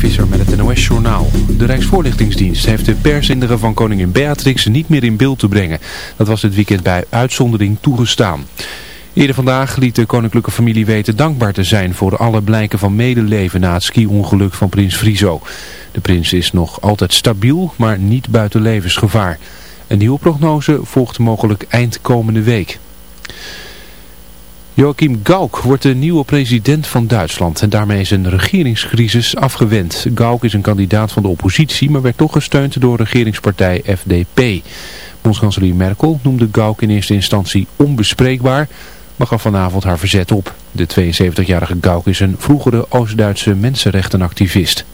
Visser met het NOS-journaal. De Rijksvoorlichtingsdienst heeft de persinderen van koningin Beatrix niet meer in beeld te brengen. Dat was dit weekend bij uitzondering toegestaan. Eerder vandaag liet de koninklijke familie weten dankbaar te zijn voor alle blijken van medeleven na het ski-ongeluk van prins Friso. De prins is nog altijd stabiel, maar niet buiten levensgevaar. Een nieuwe prognose volgt mogelijk eind komende week. Joachim Gauck wordt de nieuwe president van Duitsland en daarmee is een regeringscrisis afgewend. Gauck is een kandidaat van de oppositie, maar werd toch gesteund door regeringspartij FDP. Bondskanselier Merkel noemde Gauck in eerste instantie onbespreekbaar, maar gaf vanavond haar verzet op. De 72-jarige Gauck is een vroegere Oost-Duitse mensenrechtenactivist.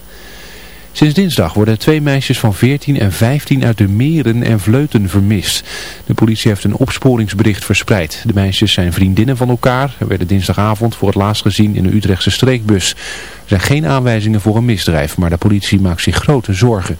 Sinds dinsdag worden twee meisjes van 14 en 15 uit de meren en vleuten vermist. De politie heeft een opsporingsbericht verspreid. De meisjes zijn vriendinnen van elkaar en werden dinsdagavond voor het laatst gezien in een Utrechtse streekbus. Er zijn geen aanwijzingen voor een misdrijf, maar de politie maakt zich grote zorgen.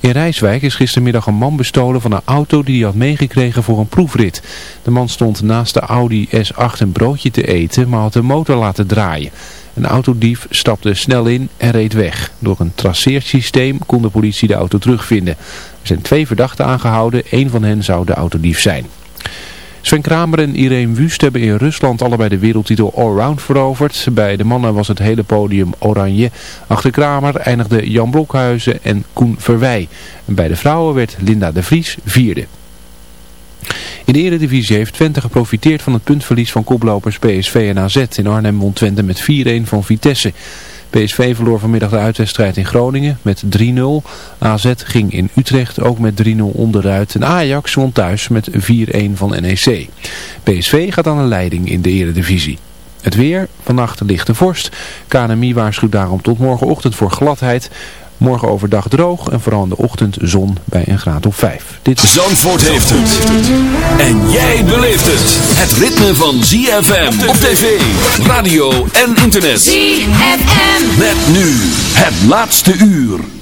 In Rijswijk is gistermiddag een man bestolen van een auto die hij had meegekregen voor een proefrit. De man stond naast de Audi S8 een broodje te eten, maar had de motor laten draaien. Een autodief stapte snel in en reed weg. Door een traceersysteem kon de politie de auto terugvinden. Er zijn twee verdachten aangehouden, één van hen zou de autodief zijn. Sven Kramer en Irene Wust hebben in Rusland allebei de wereldtitel allround veroverd. Bij de mannen was het hele podium oranje. Achter Kramer eindigden Jan Blokhuizen en Koen Verwij. En bij de vrouwen werd Linda de Vries vierde. In de Eredivisie heeft Twente geprofiteerd van het puntverlies van koplopers PSV en AZ. In Arnhem won Twente met 4-1 van Vitesse. PSV verloor vanmiddag de uitwedstrijd in Groningen met 3-0. AZ ging in Utrecht ook met 3-0 onderuit. En Ajax won thuis met 4-1 van NEC. PSV gaat aan de leiding in de Eredivisie. Het weer, vannacht lichte vorst. KNMI waarschuwt daarom tot morgenochtend voor gladheid. Morgen overdag droog en vooral in de ochtend zon bij een graad of 5. Dit... Zandvoort heeft het. En jij beleeft het. Het ritme van ZFM op tv, radio en internet. ZFM. Met nu het laatste uur.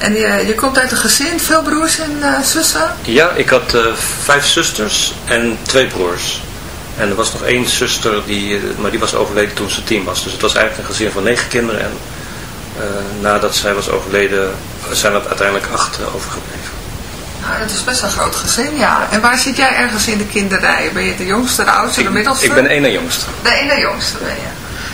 En je, je komt uit een gezin, veel broers en zussen? Ja, ik had vijf zusters en twee broers. En er was nog één zuster, die, eh, maar die was overleden toen ze tien was. Dus het was eigenlijk een gezin van negen kinderen. En uh, nadat zij was overleden, zijn er uiteindelijk acht overgebleven. Nou, dat is best een groot gezin, ja. En waar zit jij ergens in de kinderrij? Ben je de jongste, de oudste, de middelste? Ik ben één na jongste. De ene jongste ben je.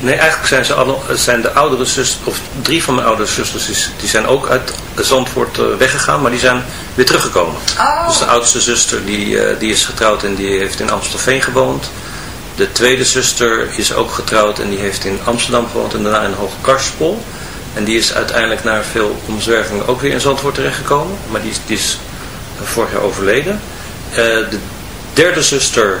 Nee, eigenlijk zijn, ze alle, zijn de oudere zusters, of drie van mijn oudere zusters, die zijn ook uit Zandvoort uh, weggegaan, maar die zijn weer teruggekomen. Oh. Dus de oudste zuster, die, uh, die is getrouwd en die heeft in Amstelveen gewoond. De tweede zuster is ook getrouwd en die heeft in Amsterdam gewoond en daarna in Hoge Karspol. En die is uiteindelijk na veel omzwervingen ook weer in Zandvoort terechtgekomen. Maar die, die is vorig jaar overleden. Uh, de derde zuster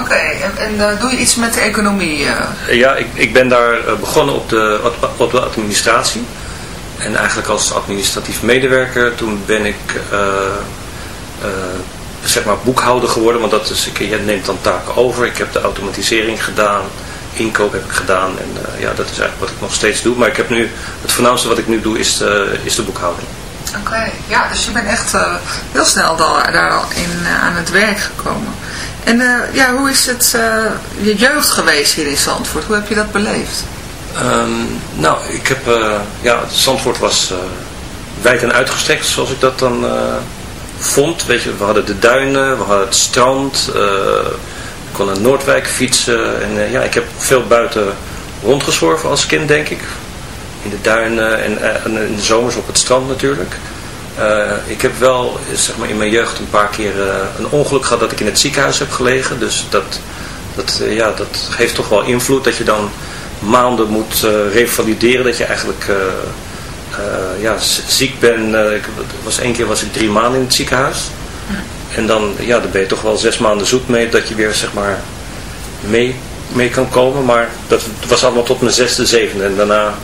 Oké, en, en uh, doe je iets met de economie? ja, ik, ik ben daar begonnen op de, op de administratie. En eigenlijk als administratief medewerker, toen ben ik zeg maar boekhouder geworden. Want dat is, ik, je neemt dan taken over. Ik heb de automatisering gedaan inkoop heb ik gedaan. En ja, dat is eigenlijk wat ik nog steeds doe. Maar ik heb nu, het voornaamste wat ik nu doe is, uh, is de boekhouding. Oké, ja, dus je bent echt uh, heel snel daar, daar al in, aan het werk gekomen. En ja, hoe is het je jeugd geweest hier in Zandvoort? Hoe heb je dat beleefd? Um, nou, ik heb, ja, Zandvoort was wijd en uitgestrekt zoals ik dat dan vond. Weet je, we hadden de duinen, we hadden het strand kon naar Noordwijk fietsen. En ja, ik heb veel buiten rondgezworven als kind, denk ik. In de duinen en, en in de zomers op het strand natuurlijk. Uh, ik heb wel zeg maar, in mijn jeugd een paar keer een ongeluk gehad dat ik in het ziekenhuis heb gelegen. Dus dat, dat, ja, dat heeft toch wel invloed dat je dan maanden moet revalideren. Dat je eigenlijk ja, ziek bent. ik, was, één keer was ik drie maanden in het ziekenhuis. En dan, ja, dan ben je toch wel zes maanden zoet mee dat je weer zeg maar mee, mee kan komen. Maar dat was allemaal tot mijn zesde, zevende. En daarna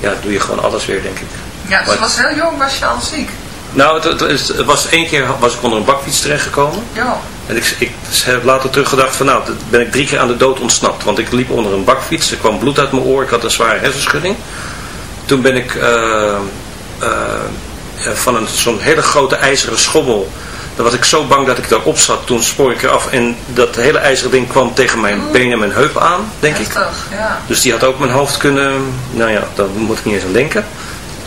ja, doe je gewoon alles weer, denk ik. Ja, dus maar, was heel jong, was je al ziek? Nou, het, het, het, was één keer was ik onder een bakfiets terechtgekomen. Ja. En ik, ik heb later teruggedacht van nou, ben ik drie keer aan de dood ontsnapt. Want ik liep onder een bakfiets, er kwam bloed uit mijn oor, ik had een zware hersenschudding. Toen ben ik uh, uh, van zo'n hele grote ijzeren schommel dan was ik zo bang dat ik daarop zat. Toen spoor ik eraf en dat hele ijzeren ding kwam tegen mijn oh. benen en mijn heup aan, denk ik. Ja. Dus die had ook mijn hoofd kunnen, nou ja, daar moet ik niet eens aan denken.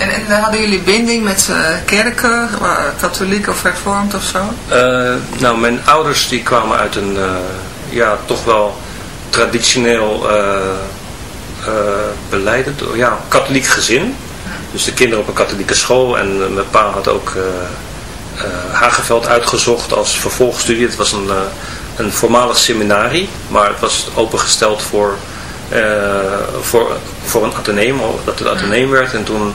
En, en hadden jullie binding met uh, kerken, katholiek of hervormd of zo? Uh, nou, mijn ouders die kwamen uit een, uh, ja, toch wel traditioneel beleidend, ja, katholiek gezin. Dus de kinderen op een katholieke school en mijn pa had ook uh, Hageveld uitgezocht als vervolgstudie. Het was een, uh, een voormalig seminarie, maar het was opengesteld voor, voor, voor een ateneum, dat het ateneum werd. En toen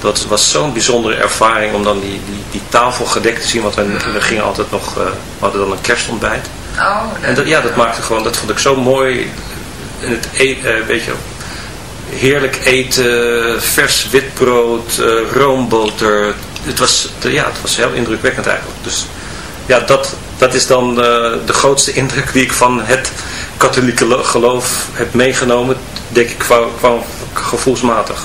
Dat was zo'n bijzondere ervaring om dan die, die, die tafel gedekt te zien. Want we, we gingen altijd nog... Uh, we hadden dan een kerstontbijt. Oh, en dat, ja, dat maakte gewoon... Dat vond ik zo mooi. En het e uh, weet je, heerlijk eten, vers witbrood, uh, roomboter, het was, ja, het was heel indrukwekkend eigenlijk. Dus ja, dat, dat is dan de, de grootste indruk die ik van het katholieke geloof heb meegenomen, denk ik, qua, qua gevoelsmatig.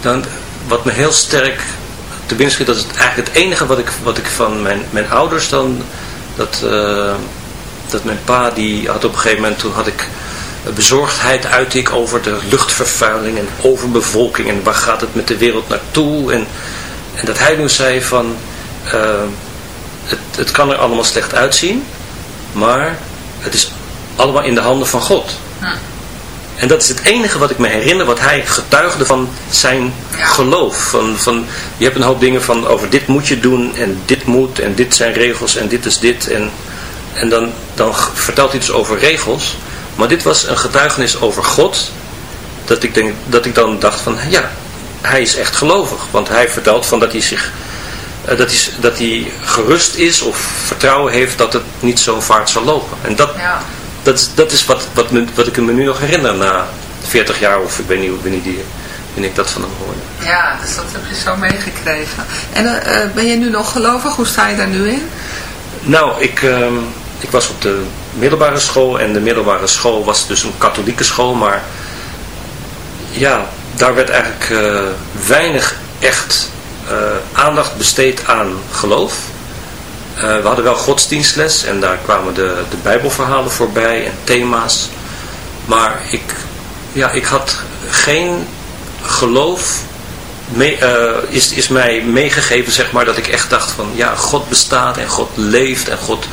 Dan, wat me heel sterk te dat is eigenlijk het enige wat ik, wat ik van mijn, mijn ouders dan... Dat, dat mijn pa, die had op een gegeven moment, toen had ik bezorgdheid uit ik over de luchtvervuiling en overbevolking en waar gaat het met de wereld naartoe. En, en dat hij nu zei van, uh, het, het kan er allemaal slecht uitzien, maar het is allemaal in de handen van God. En dat is het enige wat ik me herinner, wat hij getuigde van zijn geloof. Van, van, je hebt een hoop dingen van over dit moet je doen en dit moet en dit zijn regels en dit is dit. En, en dan, dan vertelt hij dus over regels. Maar dit was een getuigenis over God. Dat ik, denk, dat ik dan dacht van ja, hij is echt gelovig. Want hij vertelt van dat hij zich uh, dat, hij, dat hij gerust is of vertrouwen heeft dat het niet zo vaart zal lopen. En dat, ja. Dat, dat is wat, wat, me, wat ik me nu nog herinner na 40 jaar of ik weet niet wanneer, die, wanneer ik dat van hem hoorde. Ja, dus dat heb je zo meegekregen. En uh, ben je nu nog gelovig? Hoe sta je daar nu in? Nou, ik, uh, ik was op de middelbare school. En de middelbare school was dus een katholieke school. Maar ja, daar werd eigenlijk uh, weinig echt aandacht besteed aan geloof. Uh, we hadden wel godsdienstles en daar kwamen de, de bijbelverhalen voorbij en thema's. Maar ik, ja, ik had geen geloof mee, uh, is, is mij meegegeven, zeg maar, dat ik echt dacht van, ja, God bestaat en God leeft en God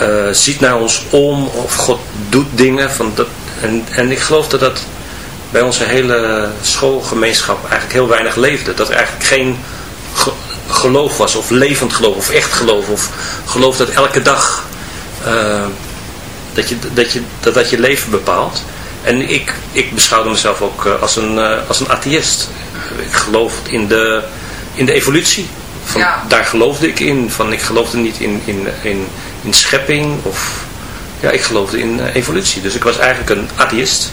uh, ziet naar ons om of God doet dingen. Van dat, en, en ik geloof dat dat bij onze hele schoolgemeenschap eigenlijk heel weinig leefde. Dat er eigenlijk geen geloof was, of levend geloof, of echt geloof, of geloof dat elke dag uh, dat, je, dat, je, dat dat je leven bepaalt. En ik, ik beschouwde mezelf ook als een, als een atheïst ik geloof in de, in de evolutie. Van, ja. Daar geloofde ik in. Van, ik geloofde niet in, in, in, in schepping. Of, ja, ik geloofde in evolutie. Dus ik was eigenlijk een atheïst.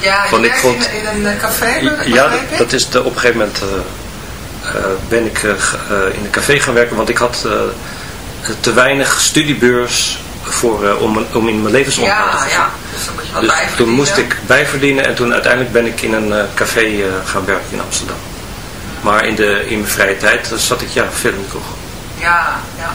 Ja, ik vond, in, in, een café? Ja, dat, dat, is de, op een gegeven moment uh, uh, ben ik uh, in een café gaan werken, want ik had te weinig studiebeurs voor, om, om in mijn levensonderhoud ja, te voorzien. Ja, dus, dan moet je wat dus toen moest ik bijverdienen en toen uiteindelijk ben ik in een café gaan werken in Amsterdam. Maar in, de, in mijn vrije tijd zat ik ja, veel in de kroeg. Ja, ja.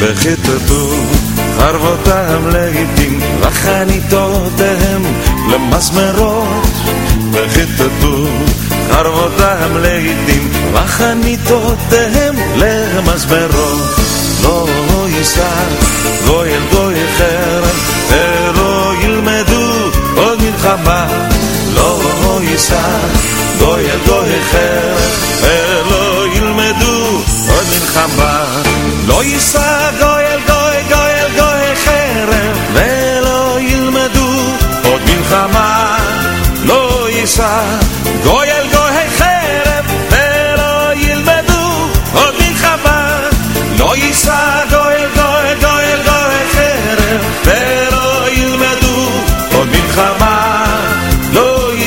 וכתתו חרבותם לעתים וחניתותיהם למזמרות וכתתו חרבותם לעתים וחניתותיהם למזמרות לא יישא גוי אל גוי חרם ולא ילמדו עוד מלחמה לא יישא גוי אל גוי חרם ולא ילמדו עוד מלחמה לא יישא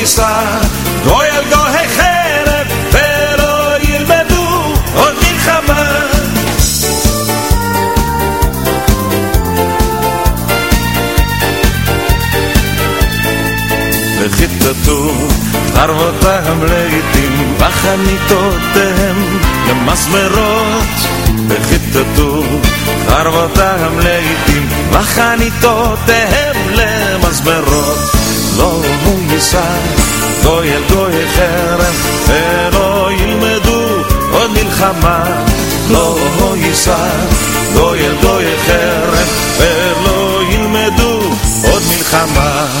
לא יישא גוי אל גוי חרם ולא ילמדו עוד מלחמה וכתתו חרבותם לעתים וחניתותיהם למסמרות וכתתו חרבותם לעתים וחניתותיהם למסמרות לא יישא גוי אל גוי חרם ולא ילמדו עוד מלחמה. לא יישא גוי אל גוי חרם ולא ילמדו עוד מלחמה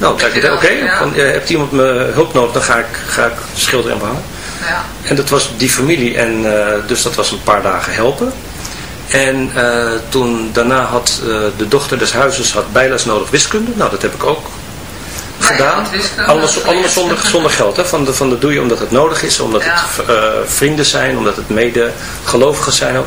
nou, kijk je oké, okay, ja. hebt iemand me hulp nodig, dan ga ik, ga ik schilderen en behangen. Ja. En dat was die familie, en uh, dus dat was een paar dagen helpen. En uh, toen daarna had uh, de dochter des huizes had bijles nodig wiskunde. Nou, dat heb ik ook gedaan. allemaal, allemaal zonder, zonder geld. Hè? Van, de, van de doe je omdat het nodig is, omdat het vrienden zijn, omdat het mede gelovigen zijn. Ook.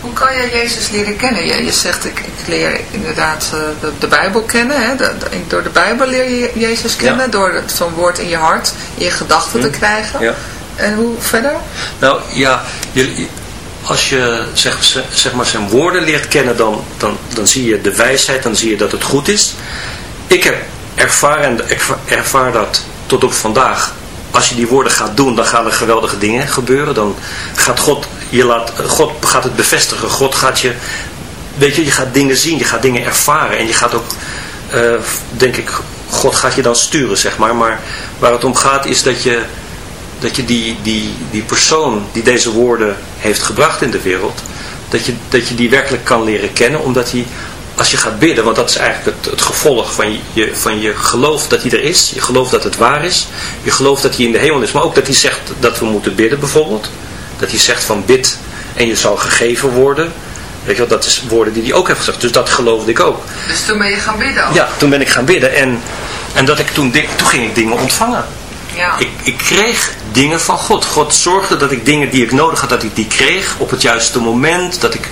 Hoe kan je Jezus leren kennen? Je, je zegt, ik, ik leer inderdaad uh, de, de, Bijbel kennen. Hè? De, de, door de Bijbel leer je Jezus kennen. Ja. Door zo'n woord in je hart, in je gedachten hm. te krijgen. Ja. En hoe verder? Nou ja, je, als je zeg, zeg maar zijn woorden leert kennen, dan, dan, dan zie je de wijsheid, dan zie je dat het goed is. Ik heb ervaren, ik ervaar dat tot op vandaag. Als je die woorden gaat doen, dan gaan er geweldige dingen gebeuren. Dan gaat God, je laat, God gaat het bevestigen. God gaat je, weet je, je gaat dingen zien, je gaat dingen ervaren. En je gaat ook, uh, denk ik, God gaat je dan sturen, zeg maar. Maar waar het om gaat is dat je dat je die, die, die persoon die deze woorden heeft gebracht in de wereld, dat je, dat je die werkelijk kan leren kennen, omdat hij, als je gaat bidden, want dat is eigenlijk het, het gevolg van je, van je geloof dat hij er is, je geloof dat het waar is, je geloof dat hij in de hemel is, maar ook dat hij zegt dat we moeten bidden bijvoorbeeld, dat hij zegt van bid en je zal gegeven worden, Weet je wel, dat is woorden die hij ook heeft gezegd. Dus dat geloofde ik ook. Dus toen ben je gaan bidden? Ook? Ja, toen ben ik gaan bidden. En, en dat ik toen, toen ging ik dingen ontvangen. Ja. Ik, ik kreeg dingen van God. God zorgde dat ik dingen die ik nodig had, dat ik die kreeg op het juiste moment. Dat ik...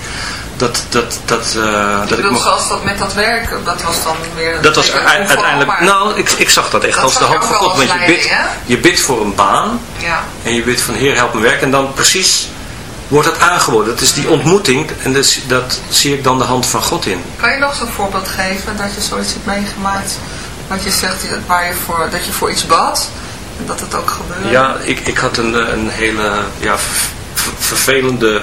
Dat, dat, dat, uh, dat bedoel, ik zoals dat met dat werk, dat was dan weer... Dat was uiteindelijk... Nou, ik, ik zag dat echt dat als de hand van God. Want je bidt, je bidt voor een baan. Ja. En je bidt van Heer, help me werk. En dan precies wordt het aangeboden. Dat is die ontmoeting. En dus, dat zie ik dan de hand van God in. Kan je nog zo'n voorbeeld geven dat je zoiets hebt meegemaakt? Wat je zegt, waar je voor, dat je voor iets bad dat het ook gebeurde? Ja, ik, ik had een, een hele ja, vervelende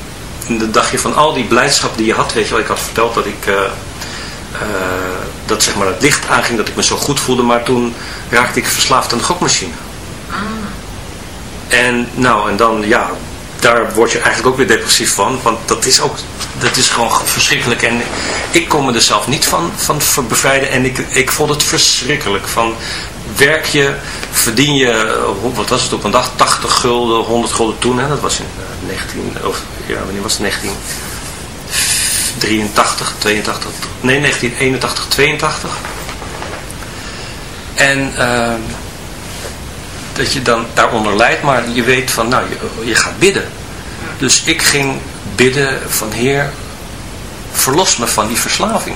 dan dacht je van al die blijdschap die je had, weet je wel, ik had verteld dat ik, uh, uh, dat zeg maar het licht aanging, dat ik me zo goed voelde, maar toen raakte ik verslaafd aan de gokmachine. Ah. En nou, en dan, ja, daar word je eigenlijk ook weer depressief van, want dat is ook, dat is gewoon verschrikkelijk en ik kon me er zelf niet van, van bevrijden en ik, ik vond het verschrikkelijk van werk je, verdien je, wat was het op een dag, 80 gulden, 100 gulden toen, hè? dat was in 19, of ja, wanneer was het, 1983, 82, nee 1981, 82. En uh, dat je dan daaronder lijdt, maar je weet van, nou, je, je gaat bidden. Dus ik ging bidden van Heer, verlos me van die verslaving.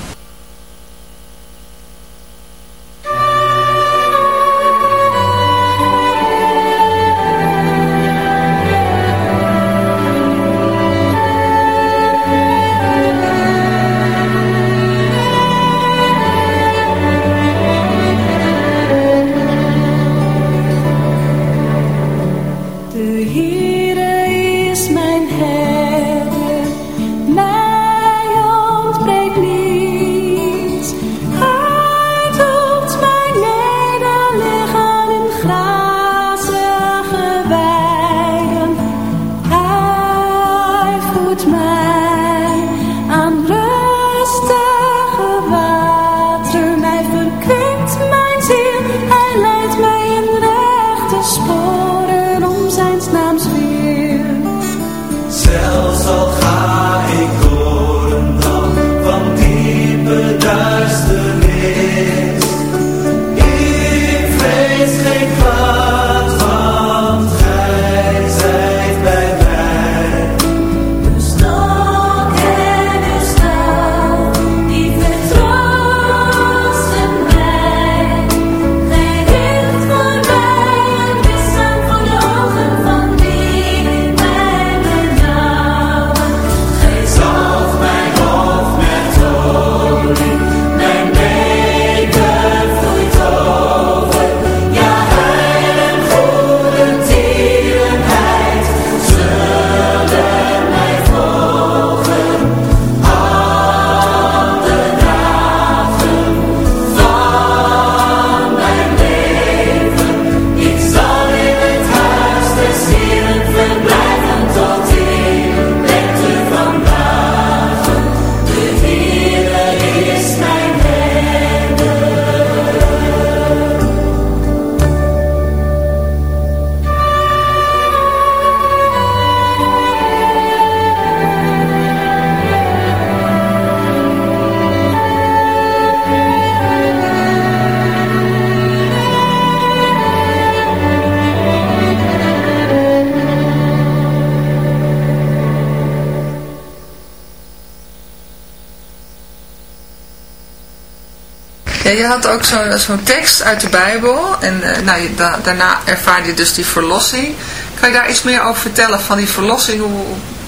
Had ook zo'n tekst uit de Bijbel. En uh, nou, je, da, daarna ervaarde je dus die verlossing. Kan je daar iets meer over vertellen van die verlossing? Hoe,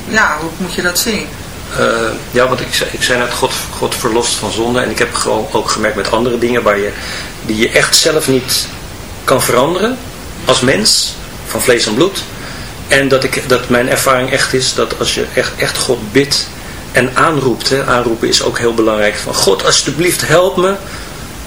ja, hoe moet je dat zien? Uh, ja, want ik, ik zei net, God, God verlost van zonde. En ik heb gewoon ook gemerkt met andere dingen waar je, die je echt zelf niet kan veranderen. Als mens, van vlees en bloed. En dat, ik, dat mijn ervaring echt is dat als je echt, echt God bidt en aanroept. Hè, aanroepen is ook heel belangrijk. Van God, alsjeblieft help me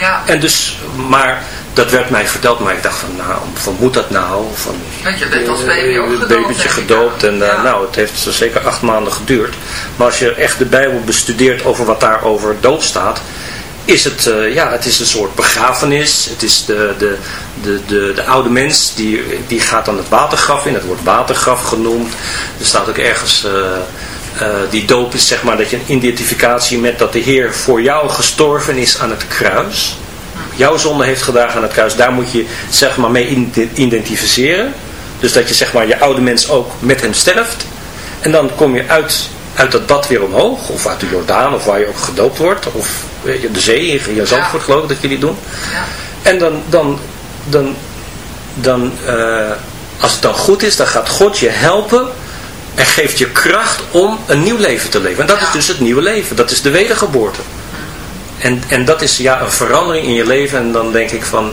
Ja. En dus, maar dat werd mij verteld, maar ik dacht van, nou, van moet dat nou? Van, Want je bent als baby ook gedoopt. babytje gedoopt en uh, nou, het heeft zo zeker acht maanden geduurd. Maar als je echt de Bijbel bestudeert over wat daar over dood staat, is het, uh, ja, het is een soort begrafenis. Het is de, de, de, de, de oude mens, die, die gaat dan het watergraf in. Het wordt watergraf genoemd. Er staat ook ergens... Uh, uh, die doop is zeg maar dat je een identificatie met dat de Heer voor jou gestorven is aan het kruis jouw zonde heeft gedragen aan het kruis, daar moet je zeg maar mee identificeren. Dus dat je zeg maar je oude mens ook met hem sterft. En dan kom je uit, uit dat bad weer omhoog. Of uit de Jordaan, of waar je ook gedoopt wordt. Of de zee, in Zandvoort ja. geloof ik dat jullie doen. Ja. En dan, dan, dan, dan uh, als het dan goed is, dan gaat God je helpen. En geeft je kracht om een nieuw leven te leven. En dat is dus het nieuwe leven. Dat is de wedergeboorte. En, en dat is ja, een verandering in je leven. En dan denk ik van,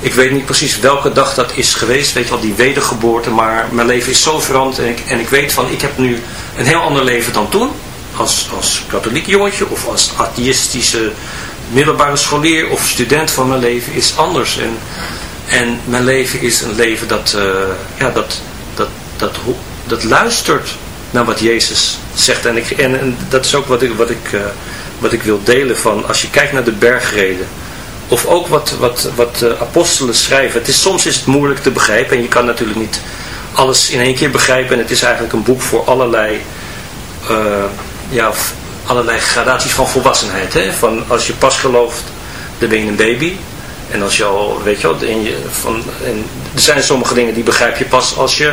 ik weet niet precies welke dag dat is geweest. Weet je wel, die wedergeboorte. Maar mijn leven is zo veranderd. En ik, en ik weet van, ik heb nu een heel ander leven dan toen. Als, als katholiek jongetje of als atheïstische middelbare scholier of student van mijn leven is anders. En, en mijn leven is een leven dat, uh, ja, dat, dat, dat, dat luistert naar wat Jezus zegt. En, ik, en, dat is ook wat ik, wat ik uh, wat ik wil delen van als je kijkt naar de bergreden. Of ook wat, wat, wat apostelen schrijven. Het is, soms is het moeilijk te begrijpen en je kan natuurlijk niet alles in één keer begrijpen. En het is eigenlijk een boek voor allerlei, uh, ja, allerlei gradaties van volwassenheid. Hè? Van als je pas gelooft, dan ben je een baby. En als je al, weet je wel, en je, van, en er zijn sommige dingen die begrijp je pas als je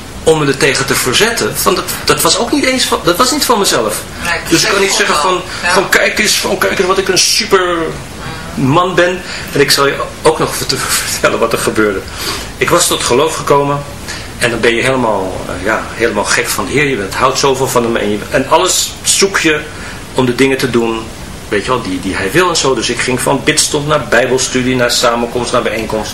om me er tegen te verzetten. Van dat, dat was ook niet eens van, dat was niet van mezelf. Nee, dus ik kan niet zeggen van, ja. van kijk eens, van kijk eens wat ik een super man ben. En ik zal je ook nog vertellen wat er gebeurde. Ik was tot geloof gekomen. En dan ben je helemaal, uh, ja, helemaal gek van de Heer. Je bent, houdt zoveel van hem. En, je, en alles zoek je om de dingen te doen, weet je wel, die, die hij wil en zo. Dus ik ging van bidstond naar bijbelstudie, naar samenkomst, naar bijeenkomst.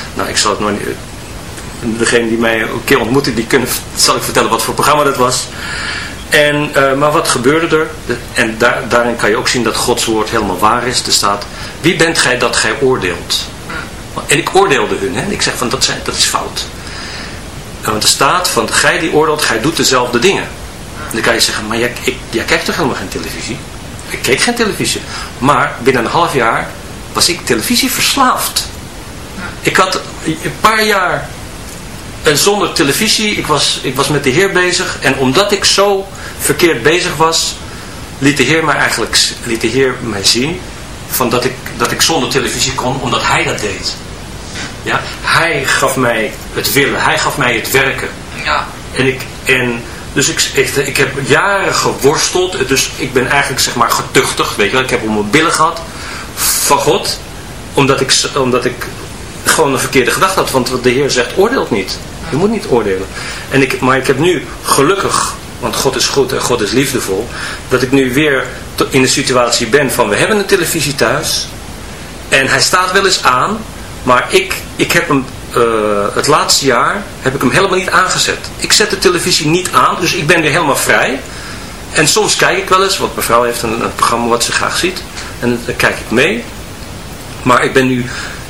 Nou, ik zal het niet, degene die mij een keer ontmoette, die kunnen, zal ik vertellen wat voor programma dat was. En, uh, maar wat gebeurde er? En daar, daarin kan je ook zien dat Gods woord helemaal waar is. Er staat, wie bent gij dat gij oordeelt? En ik oordeelde hun, hè? ik zeg van, dat, zijn, dat is fout. Want er staat van, gij die oordeelt, gij doet dezelfde dingen. En dan kan je zeggen, maar jij, ik, kijkt toch helemaal geen televisie? Ik keek geen televisie. Maar binnen een half jaar was ik televisie verslaafd. Ik had een paar jaar zonder televisie, ik was, ik was met de Heer bezig. En omdat ik zo verkeerd bezig was, liet de Heer mij eigenlijk liet de Heer mij zien van dat, ik, dat ik zonder televisie kon, omdat Hij dat deed. Ja? Hij gaf mij het willen. Hij gaf mij het werken. Ja. En ik, en dus ik, ik, ik heb jaren geworsteld. Dus ik ben eigenlijk zeg maar getuchtig. Weet je wel. Ik heb om mijn billen gehad. Van God. Omdat ik, omdat ik gewoon een verkeerde gedachte had. Want de Heer zegt oordeelt niet. Je moet niet oordelen. En ik, maar ik heb nu gelukkig. Want God is goed en God is liefdevol. Dat ik nu weer in de situatie ben van we hebben een televisie thuis. En hij staat wel eens aan. Maar ik, ik heb hem, uh, het laatste jaar, heb ik hem helemaal niet aangezet. Ik zet de televisie niet aan, dus ik ben weer helemaal vrij. En soms kijk ik wel eens, want mevrouw heeft een, een programma wat ze graag ziet. En dan kijk ik mee. Maar ik ben nu,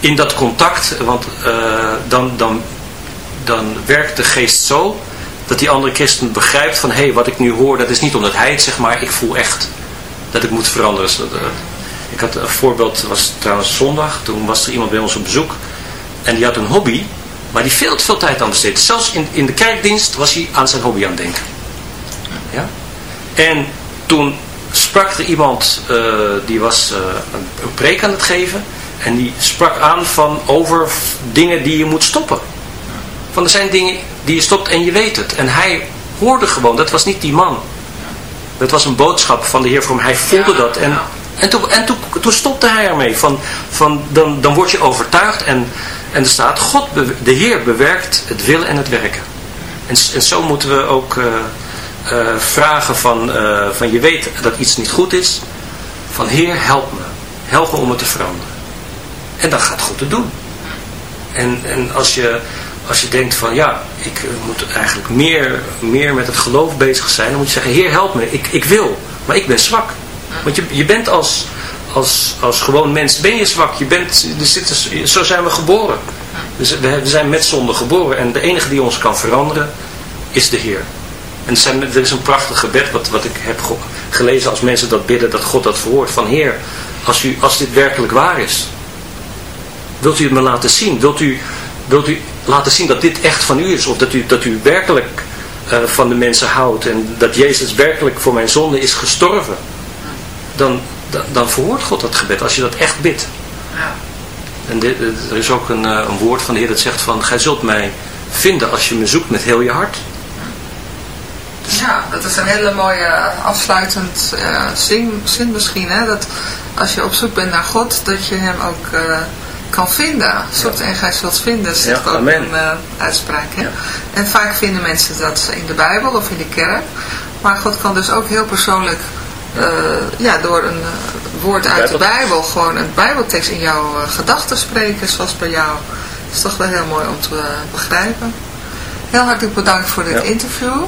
in dat contact, want uh, dan, dan, dan werkt de geest zo dat die andere christen begrijpt van hé, hey, wat ik nu hoor, dat is niet omdat hij het zegt, maar ik voel echt dat ik moet veranderen. Ik had een voorbeeld, was trouwens zondag, toen was er iemand bij ons op bezoek en die had een hobby maar die veel te veel tijd aan besteedt. Zelfs in, in de kerkdienst was hij aan zijn hobby aan het denken. Ja? En toen sprak er iemand, uh, die was een, preek aan het geven. En die sprak aan van over dingen die je moet stoppen. Van er zijn dingen die je stopt en je weet het. En hij hoorde gewoon, dat was niet die man. Dat was een boodschap van de Heer voor hem. Hij voelde dat. En, en, toen, en toen, toen stopte hij ermee. Van, van, dan, dan word je overtuigd en, en er staat, God, de Heer bewerkt het willen en het werken. En, en zo moeten we ook uh, uh, vragen van, uh, van je weet dat iets niet goed is. Van Heer, help me. Help me om het te veranderen. En dan gaat God het doen. En, en als, je, als je denkt van ja, ik moet eigenlijk meer, meer met het geloof bezig zijn. Dan moet je zeggen, Heer help me, ik, ik wil. Maar ik ben zwak. Want je, je bent als, als, als gewoon mens, ben je zwak. Je bent, er zit, zo zijn we geboren. Dus we, we zijn met zonde geboren. En de enige die ons kan veranderen is de Heer. En er, zijn, er is een prachtig gebed wat, wat ik heb gelezen als mensen dat bidden, dat God dat verhoort. Van Heer, als, u, als dit werkelijk waar is, wilt u het me laten zien? Wilt u, wilt u laten zien dat dit echt van u is? Of dat u, dat u werkelijk uh, van de mensen houdt en dat Jezus werkelijk voor mijn zonde is gestorven? Dan, dan, verhoort God dat gebed, als je dat echt bidt. En dit, er is ook een, uh, een woord van de Heer dat zegt van, gij zult mij vinden als je me zoekt met heel je hart. Ja, dat is een hele mooie afsluitend uh, zin, zin misschien. Hè? Dat als je op zoek bent naar God, dat je hem ook kan vinden. Zoekt ja. en gij zult vinden, zegt ja, ook amen. een uh, uitspraak. Hè? Ja. En vaak vinden mensen dat in de Bijbel of in de kerk. Maar God kan dus ook heel persoonlijk, ja, door een woord uit de Bijbel, gewoon een Bijbeltekst in jouw gedachten spreken, zoals bij jou. Dat is toch wel heel mooi om te begrijpen. Heel hartelijk bedankt voor dit interview.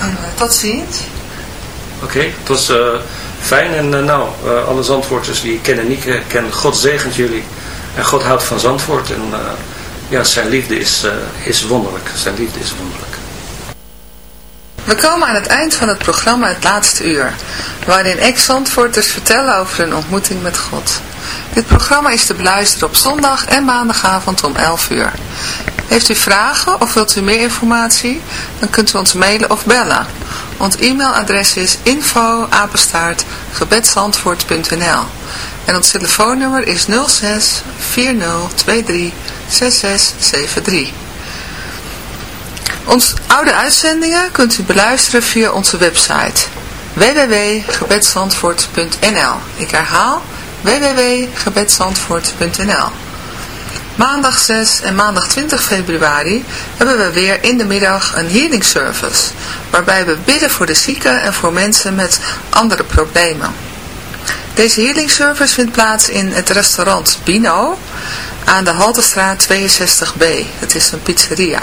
En uh, tot ziens. Oké, okay, het was uh, fijn. En uh, nou, alle Zandvoorters die ik ken en God zegent jullie. En God houdt van Zandvoort. En ja, zijn liefde is, is wonderlijk. Zijn liefde is wonderlijk. We komen aan het eind van het programma Het Laatste Uur, waarin ex-Zandvoorters vertellen over hun ontmoeting met God. Dit programma is te beluisteren op zondag en maandagavond om 11 uur. Heeft u vragen of wilt u meer informatie? Dan kunt u ons mailen of bellen. Ons e-mailadres is info en ons telefoonnummer is 06 4023 6673. Onze oude uitzendingen kunt u beluisteren via onze website www.gebedsandvoort.nl Ik herhaal www.gebedsandvoort.nl Maandag 6 en maandag 20 februari hebben we weer in de middag een healing service, waarbij we bidden voor de zieken en voor mensen met andere problemen. Deze healing service vindt plaats in het restaurant Bino aan de Haltestraat 62B. Het is een pizzeria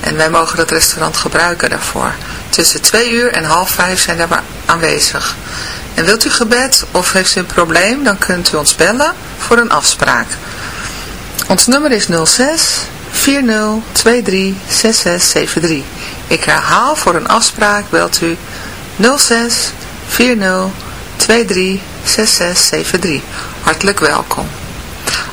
en wij mogen dat restaurant gebruiken daarvoor. Tussen 2 uur en half 5 zijn we aanwezig. En wilt u gebed of heeft u een probleem, dan kunt u ons bellen voor een afspraak. Ons nummer is 06 40 23 6673. Ik herhaal voor een afspraak belt u 06 40 23 6673. Hartelijk welkom.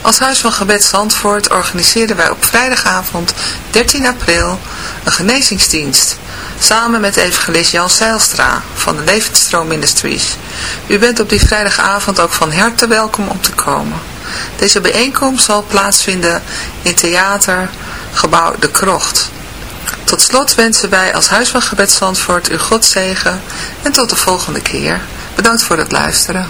Als Huis van Gebed Zandvoort organiseren wij op vrijdagavond 13 april een genezingsdienst. Samen met evangelist Jan Seilstra van de Levensstroom Ministries. U bent op die vrijdagavond ook van harte welkom om te komen. Deze bijeenkomst zal plaatsvinden in theatergebouw De Krocht. Tot slot wensen wij als Huis van Gebed Zandvoort u God zegen en tot de volgende keer. Bedankt voor het luisteren.